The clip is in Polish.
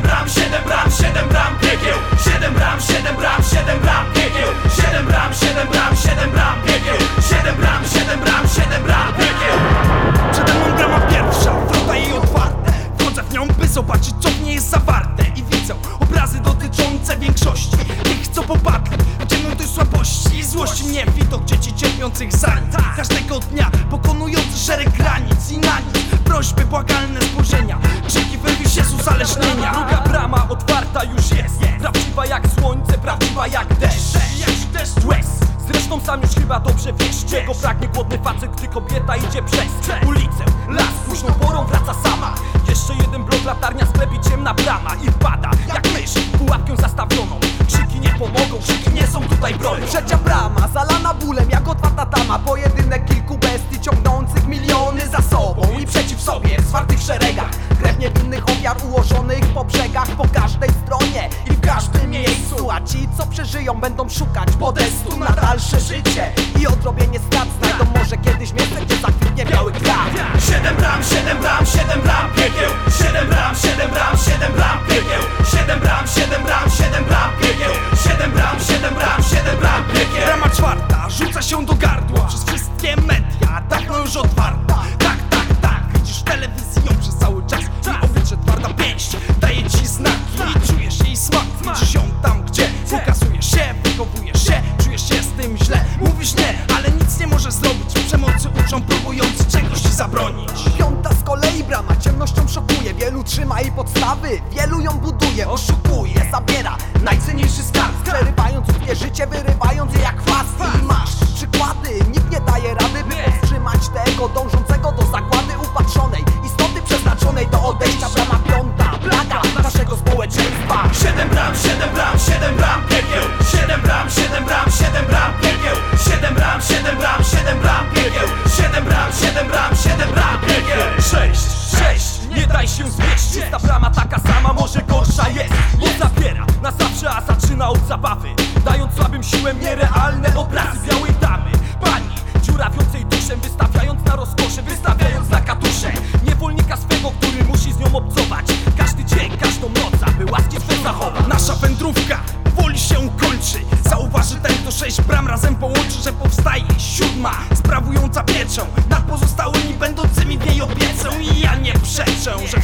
bram, siedem bram, siedem bram piekieł. Siedem bram, siedem bram, siedem bram piekieł. Siedem bram, siedem bram, siedem bram piekieł. Siedem bram, siedem bram, siedem bram piekieł. Przede mną brama pierwsza, wrota jej otwarte. Wchodzę w nią, by zobaczyć co w niej jest zawarte. I widzę obrazy dotyczące większości. Tych co popadli w ciemnoty słabości. I złości mnie widok dzieci cierpiących za uzależnienia Druga brama otwarta już jest. Prawdziwa jak słońce, prawdziwa jak deszcz. Deszcz Łez. Zresztą sam już chyba dobrze wiesz Czego pragnie głodny facet, gdy kobieta idzie przez ulicę. Las późną porą wraca sama. Jeszcze jeden blok, latarnia, sklep i ciemna brama. I wpada jak mysz, pułapkę zastawioną. Krzyki nie pomogą, krzyki nie są tutaj bronią. Trzecia brama, zalana bólem jak otwarta tama. Pojedynek kilku bestii ciągnących miliony za sobą. I przeciw sobie w zwartych szeregach niewinnych ofiar ułożonych po brzegach Po każdej stronie i w każdym miejscu. A ci co przeżyją będą szukać podestu na dalsze życie I odrobienie strat znajdą. Może kiedyś miejsce gdzie zakwitnie biały kwiat. Siedem bram, siedem bram, siedem bram piekieł. Siedem bram, siedem bram, siedem bram piekieł. Siedem bram, siedem bram, siedem bram piekieł. Siedem bram, siedem bram, siedem bram piekieł. Brama czwarta rzuca się do gardła Przez wszystkie media, dawno już otwarta tym źle. Mówisz nie, ale nic nie możesz zrobić. Przemocy uczą próbując czegoś ci zabronić. Piąta z kolei brama ciemnością szokuje. Wielu trzyma jej podstawy, wielu ją buduje. Oszukuje, zabiera najcenniejszy skarb. Przerywając życie, wyrywając siedem bram, siedem bram Biegiem sześć, sześć Nie daj się zwieść Czysta brama taka sama, może gorsza jest. Bo zabiera na zawsze, a zaczyna od zabawy. Dając słabym siłę nierealne obrazy białej damy. Pani dziurawiącej duszem Wystawiając na rozkosze, wystawiając na katusze. Niewolnika swego, który musi z nią obcować. Każdy dzień, każdą noc, aby łaski swe zachować. Nasza wędrówka Woli się kończy. Zauważy ten, to sześć bram razem połączy, że powstaje siódma Sprawująca pieczą pozostałymi będącymi w jej opiece I ja nie przeczę, że